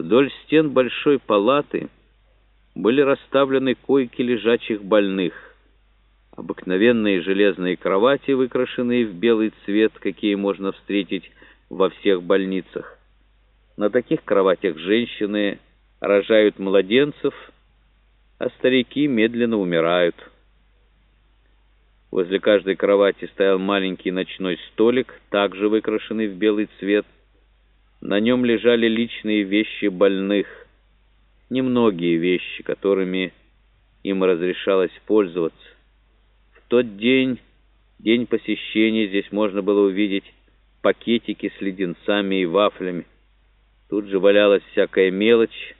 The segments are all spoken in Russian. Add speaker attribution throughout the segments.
Speaker 1: Вдоль стен большой палаты были расставлены койки лежачих больных. Обыкновенные железные кровати, выкрашенные в белый цвет, какие можно встретить во всех больницах. На таких кроватях женщины рожают младенцев, а старики медленно умирают. Возле каждой кровати стоял маленький ночной столик, также выкрашенный в белый цвет. На нем лежали личные вещи больных, немногие вещи, которыми им разрешалось пользоваться. В тот день, день посещения, здесь можно было увидеть пакетики с леденцами и вафлями. Тут же валялась всякая мелочь,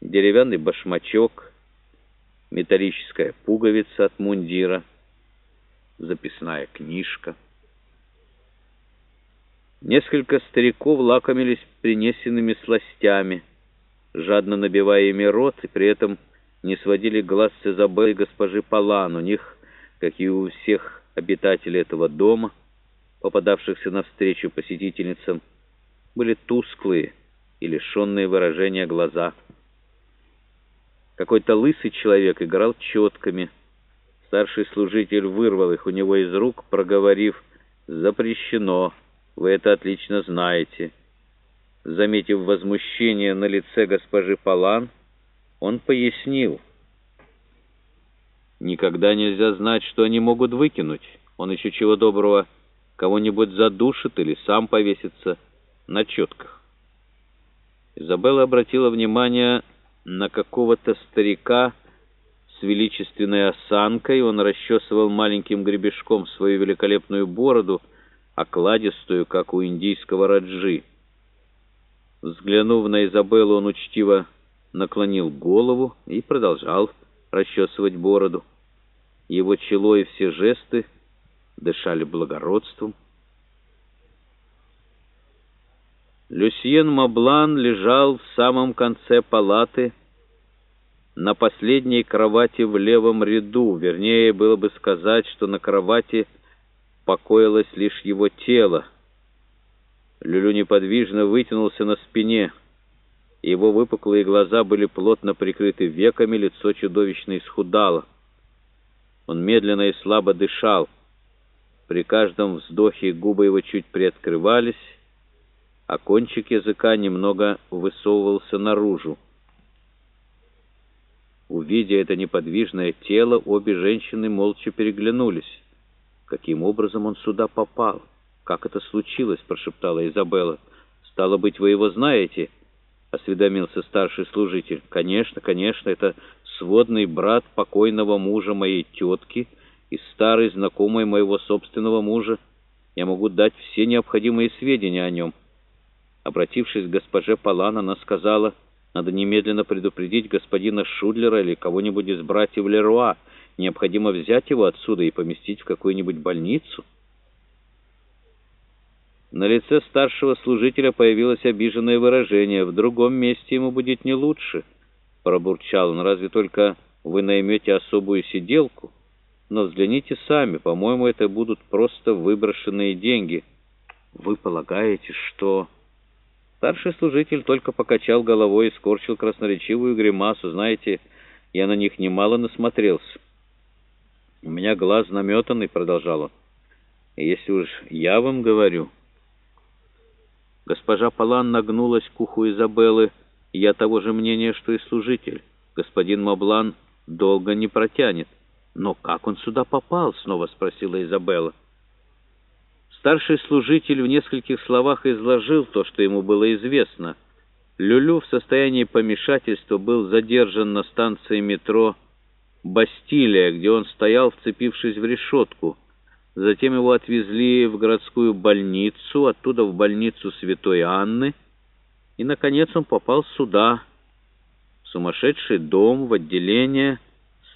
Speaker 1: деревянный башмачок, металлическая пуговица от мундира — записная книжка. Несколько стариков лакомились принесенными сластями, жадно набивая ими рот, и при этом не сводили глаз с Изабеллы и госпожи Палан. У них, как и у всех обитателей этого дома, попадавшихся навстречу посетительницам, были тусклые и лишенные выражения глаза. Какой-то лысый человек играл четками — Старший служитель вырвал их у него из рук, проговорив «Запрещено, вы это отлично знаете». Заметив возмущение на лице госпожи Палан, он пояснил. «Никогда нельзя знать, что они могут выкинуть. Он еще чего доброго кого-нибудь задушит или сам повесится на четках». Изабелла обратила внимание на какого-то старика, с величественной осанкой он расчесывал маленьким гребешком свою великолепную бороду, окладистую, как у индийского раджи. Взглянув на Изабеллу, он учтиво наклонил голову и продолжал расчесывать бороду. Его чело и все жесты дышали благородством. Люсьен Маблан лежал в самом конце палаты, на последней кровати в левом ряду, вернее, было бы сказать, что на кровати покоилось лишь его тело. Люлю неподвижно вытянулся на спине. Его выпуклые глаза были плотно прикрыты веками, лицо чудовищно исхудало. Он медленно и слабо дышал. При каждом вздохе губы его чуть приоткрывались, а кончик языка немного высовывался наружу. Увидя это неподвижное тело, обе женщины молча переглянулись. «Каким образом он сюда попал? Как это случилось?» — прошептала Изабелла. «Стало быть, вы его знаете?» — осведомился старший служитель. «Конечно, конечно, это сводный брат покойного мужа моей тетки и старый знакомый моего собственного мужа. Я могу дать все необходимые сведения о нем». Обратившись к госпоже Палан, она сказала... Надо немедленно предупредить господина Шудлера или кого-нибудь из братьев Леруа. Необходимо взять его отсюда и поместить в какую-нибудь больницу. На лице старшего служителя появилось обиженное выражение. «В другом месте ему будет не лучше», — пробурчал он. «Разве только вы наймете особую сиделку? Но взгляните сами, по-моему, это будут просто выброшенные деньги». «Вы полагаете, что...» Старший служитель только покачал головой и скорчил красноречивую гримасу. Знаете, я на них немало насмотрелся. «У меня глаз наметанный», — продолжал он. «Если уж я вам говорю...» Госпожа Палан нагнулась к уху Изабеллы. «Я того же мнения, что и служитель. Господин Моблан долго не протянет». «Но как он сюда попал?» — снова спросила Изабелла. Старший служитель в нескольких словах изложил то, что ему было известно. Люлю в состоянии помешательства был задержан на станции метро «Бастилия», где он стоял, вцепившись в решетку. Затем его отвезли в городскую больницу, оттуда в больницу Святой Анны, и, наконец, он попал сюда, в сумасшедший дом, в отделение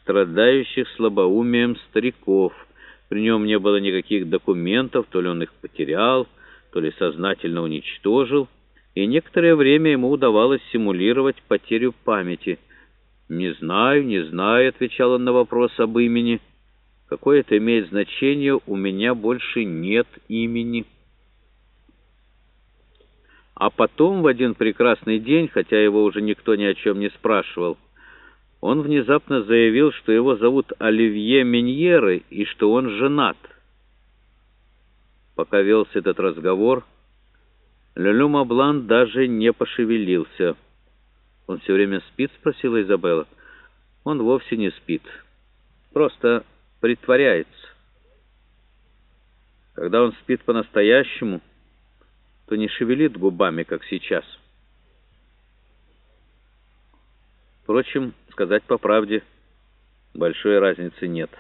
Speaker 1: страдающих слабоумием стариков — при нем не было никаких документов, то ли он их потерял, то ли сознательно уничтожил, и некоторое время ему удавалось симулировать потерю памяти. «Не знаю, не знаю», — отвечал он на вопрос об имени. «Какое это имеет значение? У меня больше нет имени». А потом, в один прекрасный день, хотя его уже никто ни о чем не спрашивал, он внезапно заявил, что его зовут Оливье Миньеры и что он женат. Пока велся этот разговор, Люлю Маблан даже не пошевелился. «Он все время спит?» — спросила Изабелла. «Он вовсе не спит. Просто притворяется. Когда он спит по-настоящему, то не шевелит губами, как сейчас». Впрочем, сказать по правде, большой разницы нет.